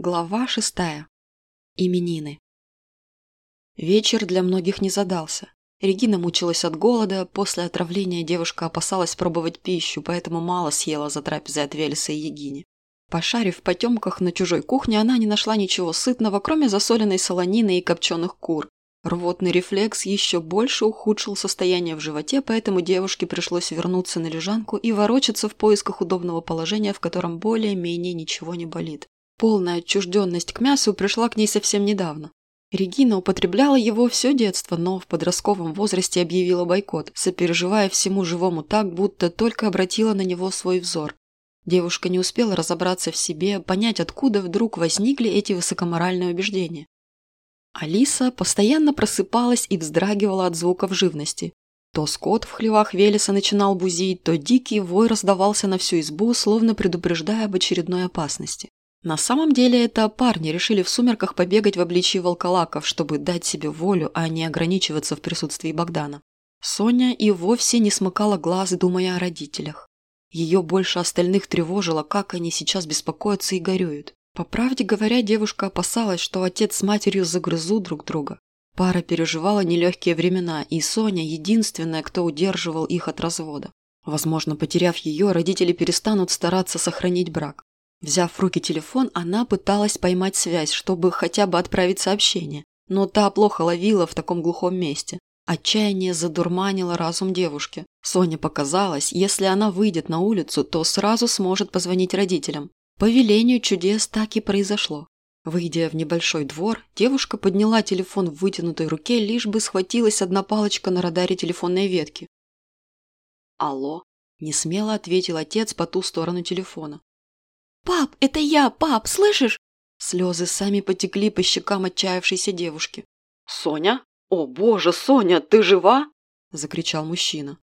Глава шестая. Именины. Вечер для многих не задался. Регина мучилась от голода, после отравления девушка опасалась пробовать пищу, поэтому мало съела за трапезой от Велеса и Егини. Пошарив в потемках на чужой кухне, она не нашла ничего сытного, кроме засоленной солонины и копченых кур. Рвотный рефлекс еще больше ухудшил состояние в животе, поэтому девушке пришлось вернуться на лежанку и ворочаться в поисках удобного положения, в котором более-менее ничего не болит. Полная отчужденность к мясу пришла к ней совсем недавно. Регина употребляла его все детство, но в подростковом возрасте объявила бойкот, сопереживая всему живому так, будто только обратила на него свой взор. Девушка не успела разобраться в себе, понять, откуда вдруг возникли эти высокоморальные убеждения. Алиса постоянно просыпалась и вздрагивала от звуков живности. То скот в хлевах Велеса начинал бузить, то дикий вой раздавался на всю избу, словно предупреждая об очередной опасности. На самом деле это парни решили в сумерках побегать в обличии волколаков, чтобы дать себе волю, а не ограничиваться в присутствии Богдана. Соня и вовсе не смыкала глаз, думая о родителях. Ее больше остальных тревожило, как они сейчас беспокоятся и горюют. По правде говоря, девушка опасалась, что отец с матерью загрызут друг друга. Пара переживала нелегкие времена, и Соня – единственная, кто удерживал их от развода. Возможно, потеряв ее, родители перестанут стараться сохранить брак. Взяв в руки телефон, она пыталась поймать связь, чтобы хотя бы отправить сообщение, но та плохо ловила в таком глухом месте. Отчаяние задурманило разум девушки. Соне показалось, если она выйдет на улицу, то сразу сможет позвонить родителям. По велению чудес так и произошло. Выйдя в небольшой двор, девушка подняла телефон в вытянутой руке, лишь бы схватилась одна палочка на радаре телефонной ветки. «Алло», – несмело ответил отец по ту сторону телефона. «Пап, это я, пап, слышишь?» Слезы сами потекли по щекам отчаявшейся девушки. «Соня? О, боже, Соня, ты жива?» – закричал мужчина.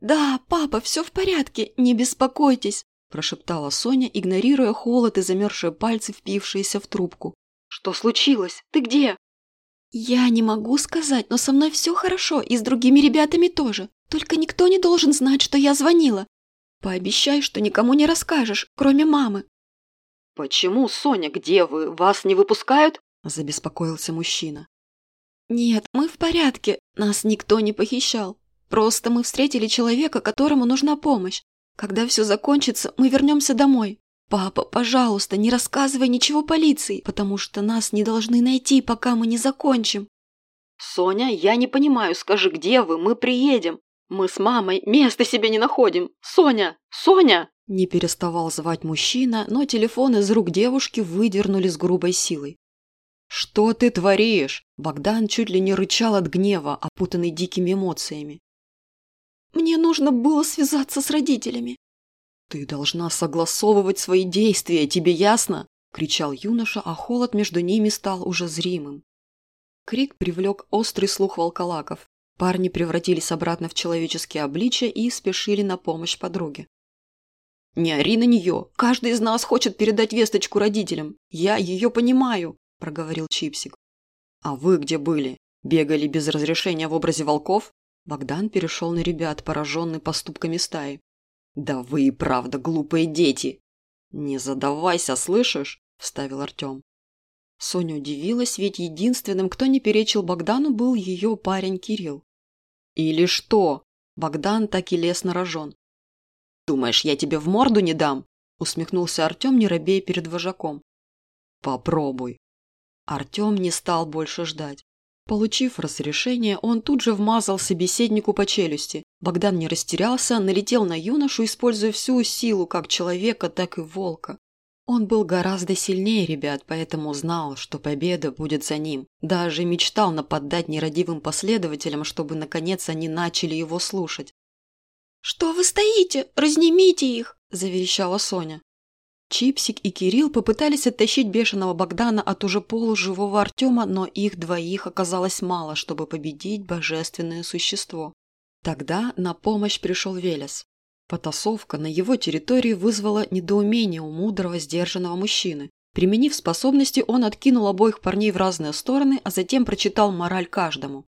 «Да, папа, все в порядке, не беспокойтесь», – прошептала Соня, игнорируя холод и замерзшие пальцы, впившиеся в трубку. «Что случилось? Ты где?» «Я не могу сказать, но со мной все хорошо, и с другими ребятами тоже. Только никто не должен знать, что я звонила. Пообещай, что никому не расскажешь, кроме мамы. Почему, Соня, где вы? Вас не выпускают? Забеспокоился мужчина. Нет, мы в порядке, нас никто не похищал. Просто мы встретили человека, которому нужна помощь. Когда все закончится, мы вернемся домой. Папа, пожалуйста, не рассказывай ничего полиции, потому что нас не должны найти, пока мы не закончим. Соня, я не понимаю, скажи, где вы, мы приедем. Мы с мамой места себе не находим. Соня! Соня!» Не переставал звать мужчина, но телефон из рук девушки выдернули с грубой силой. «Что ты творишь?» Богдан чуть ли не рычал от гнева, опутанный дикими эмоциями. «Мне нужно было связаться с родителями». «Ты должна согласовывать свои действия, тебе ясно?» – кричал юноша, а холод между ними стал уже зримым. Крик привлек острый слух волколаков. Парни превратились обратно в человеческие обличия и спешили на помощь подруге. «Не ори на нее! Каждый из нас хочет передать весточку родителям! Я ее понимаю!» – проговорил Чипсик. «А вы где были? Бегали без разрешения в образе волков?» Богдан перешел на ребят, пораженный поступками стаи. «Да вы и правда глупые дети!» «Не задавайся, слышишь?» – вставил Артем. Соня удивилась, ведь единственным, кто не перечил Богдану, был ее парень Кирилл. «Или что?» Богдан так и лез на рожон. «Думаешь, я тебе в морду не дам?» усмехнулся Артем, не робея перед вожаком. «Попробуй». Артем не стал больше ждать. Получив разрешение, он тут же вмазал собеседнику по челюсти. Богдан не растерялся, налетел на юношу, используя всю силу как человека, так и волка. Он был гораздо сильнее ребят, поэтому знал, что победа будет за ним. Даже мечтал нападать нерадивым последователям, чтобы наконец они начали его слушать. «Что вы стоите? Разнимите их!» – заверещала Соня. Чипсик и Кирилл попытались оттащить бешеного Богдана от уже полуживого Артема, но их двоих оказалось мало, чтобы победить божественное существо. Тогда на помощь пришел Велес. Потасовка на его территории вызвала недоумение у мудрого, сдержанного мужчины. Применив способности, он откинул обоих парней в разные стороны, а затем прочитал мораль каждому.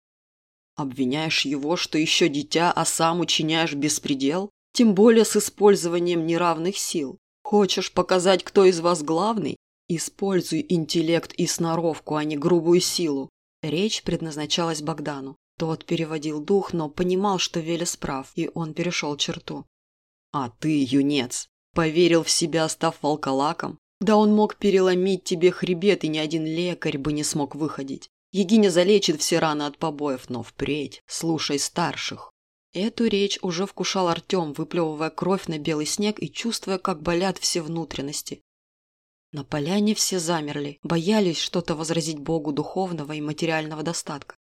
«Обвиняешь его, что еще дитя, а сам учиняешь беспредел? Тем более с использованием неравных сил. Хочешь показать, кто из вас главный? Используй интеллект и сноровку, а не грубую силу. Речь предназначалась Богдану. Тот переводил дух, но понимал, что Велес прав, и он перешел черту. А ты, юнец, поверил в себя, став волколаком? Да он мог переломить тебе хребет, и ни один лекарь бы не смог выходить. Егиня залечит все раны от побоев, но впредь слушай старших. Эту речь уже вкушал Артем, выплевывая кровь на белый снег и чувствуя, как болят все внутренности. На поляне все замерли, боялись что-то возразить Богу духовного и материального достатка.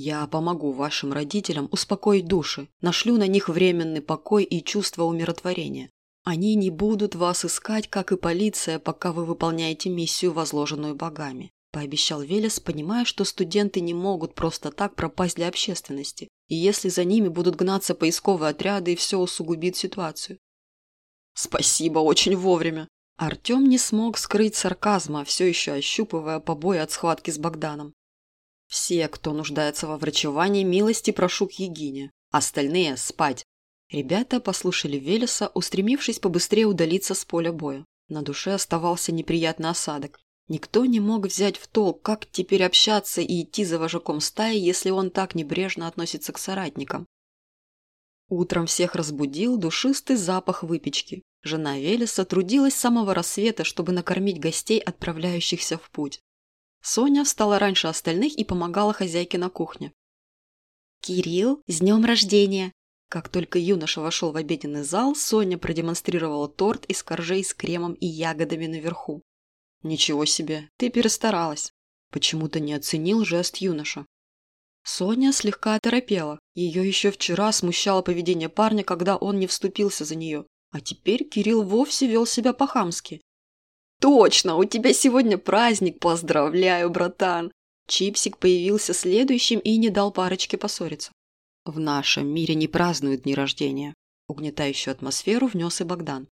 Я помогу вашим родителям успокоить души, нашлю на них временный покой и чувство умиротворения. Они не будут вас искать, как и полиция, пока вы выполняете миссию, возложенную богами», – пообещал Велес, понимая, что студенты не могут просто так пропасть для общественности, и если за ними будут гнаться поисковые отряды, и все усугубит ситуацию. «Спасибо, очень вовремя», Артем не смог скрыть сарказма, все еще ощупывая побои от схватки с Богданом. «Все, кто нуждается во врачевании, милости прошу к Егине. Остальные – спать». Ребята послушали Велеса, устремившись побыстрее удалиться с поля боя. На душе оставался неприятный осадок. Никто не мог взять в толк, как теперь общаться и идти за вожаком стаи, если он так небрежно относится к соратникам. Утром всех разбудил душистый запах выпечки. Жена Велеса трудилась с самого рассвета, чтобы накормить гостей, отправляющихся в путь. Соня встала раньше остальных и помогала хозяйке на кухне. «Кирилл, с днем рождения!» Как только юноша вошел в обеденный зал, Соня продемонстрировала торт из коржей с кремом и ягодами наверху. «Ничего себе, ты перестаралась!» Почему-то не оценил жест юноша. Соня слегка оторопела. Ее еще вчера смущало поведение парня, когда он не вступился за нее. А теперь Кирилл вовсе вел себя по-хамски. «Точно, у тебя сегодня праздник, поздравляю, братан!» Чипсик появился следующим и не дал парочке поссориться. «В нашем мире не празднуют дни рождения», – угнетающую атмосферу внес и Богдан.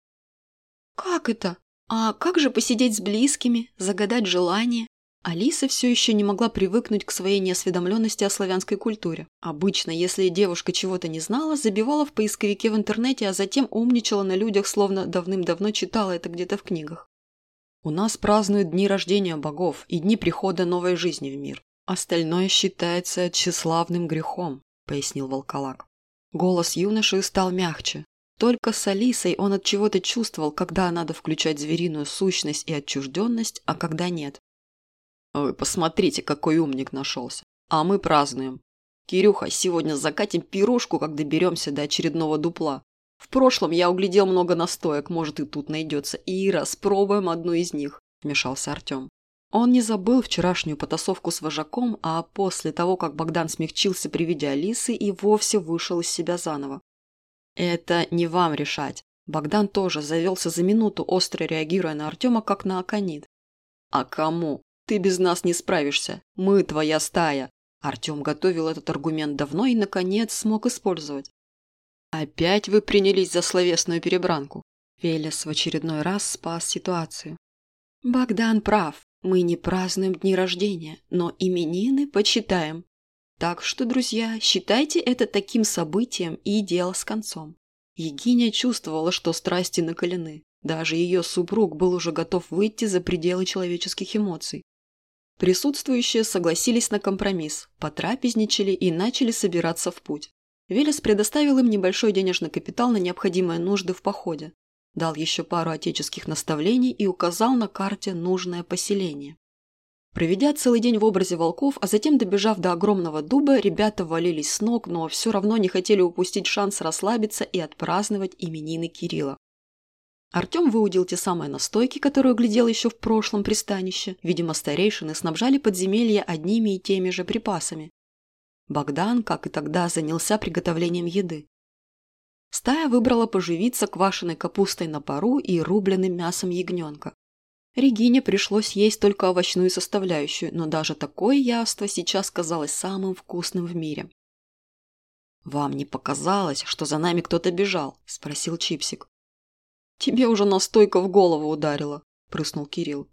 «Как это? А как же посидеть с близкими, загадать желание?» Алиса все еще не могла привыкнуть к своей неосведомленности о славянской культуре. Обычно, если девушка чего-то не знала, забивала в поисковике в интернете, а затем умничала на людях, словно давным-давно читала это где-то в книгах. У нас празднуют дни рождения богов и дни прихода новой жизни в мир. Остальное считается тщеславным грехом, пояснил волколак. Голос юноши стал мягче. Только с Алисой он от чего-то чувствовал, когда надо включать звериную сущность и отчужденность, а когда нет. Вы посмотрите, какой умник нашелся. А мы празднуем. Кирюха, сегодня закатим пирожку, как доберемся до очередного дупла. В прошлом я углядел много настоек, может и тут найдется. И распробуем одну из них, вмешался Артем. Он не забыл вчерашнюю потасовку с вожаком, а после того, как Богдан смягчился при виде Алисы и вовсе вышел из себя заново. «Это не вам решать». Богдан тоже завелся за минуту, остро реагируя на Артема, как на аконит. «А кому? Ты без нас не справишься. Мы твоя стая. Артем готовил этот аргумент давно и, наконец, смог использовать. Опять вы принялись за словесную перебранку. Велес в очередной раз спас ситуацию. Богдан прав. Мы не празднуем дни рождения, но именины почитаем. Так что, друзья, считайте это таким событием и дело с концом. Егиня чувствовала, что страсти накалены. Даже ее супруг был уже готов выйти за пределы человеческих эмоций. Присутствующие согласились на компромисс, потрапезничали и начали собираться в путь. Велес предоставил им небольшой денежный капитал на необходимые нужды в походе, дал еще пару отеческих наставлений и указал на карте нужное поселение. Проведя целый день в образе волков, а затем добежав до огромного дуба, ребята валились с ног, но все равно не хотели упустить шанс расслабиться и отпраздновать именины Кирилла. Артем выудил те самые настойки, которые глядел еще в прошлом пристанище. Видимо, старейшины снабжали подземелье одними и теми же припасами. Богдан, как и тогда, занялся приготовлением еды. Стая выбрала поживиться квашеной капустой на пару и рубленым мясом ягненка. Регине пришлось есть только овощную составляющую, но даже такое явство сейчас казалось самым вкусным в мире. «Вам не показалось, что за нами кто-то бежал?» – спросил Чипсик. «Тебе уже настойка в голову ударила», – прыснул Кирилл.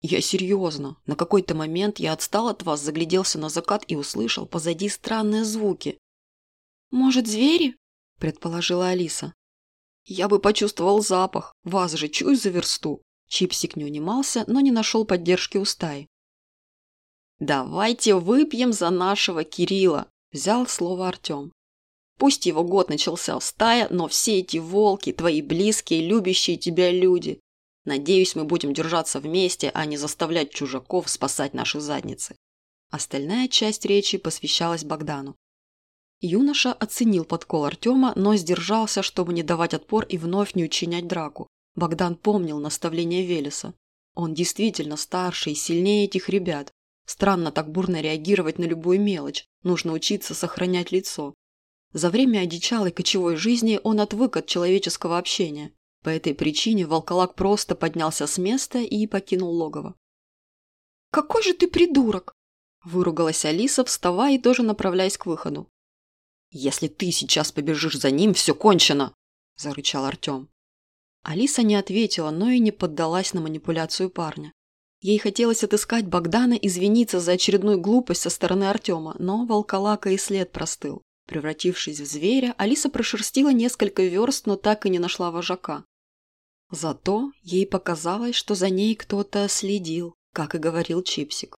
«Я серьезно. На какой-то момент я отстал от вас, загляделся на закат и услышал позади странные звуки». «Может, звери?» – предположила Алиса. «Я бы почувствовал запах. Вас же чую за версту. Чипсик не унимался, но не нашел поддержки у стаи. «Давайте выпьем за нашего Кирилла», – взял слово Артем. «Пусть его год начался в стае, но все эти волки – твои близкие, любящие тебя люди. Надеюсь, мы будем держаться вместе, а не заставлять чужаков спасать наши задницы». Остальная часть речи посвящалась Богдану. Юноша оценил подкол Артема, но сдержался, чтобы не давать отпор и вновь не учинять драку. Богдан помнил наставление Велеса. Он действительно старше и сильнее этих ребят, Странно так бурно реагировать на любую мелочь, нужно учиться сохранять лицо. За время одичалой кочевой жизни он отвык от человеческого общения. По этой причине волколак просто поднялся с места и покинул логово. «Какой же ты придурок!» – выругалась Алиса, вставая и тоже направляясь к выходу. «Если ты сейчас побежишь за ним, все кончено!» – зарычал Артем. Алиса не ответила, но и не поддалась на манипуляцию парня. Ей хотелось отыскать Богдана, извиниться за очередную глупость со стороны Артема, но волколака и след простыл. Превратившись в зверя, Алиса прошерстила несколько верст, но так и не нашла вожака. Зато ей показалось, что за ней кто-то следил, как и говорил Чипсик.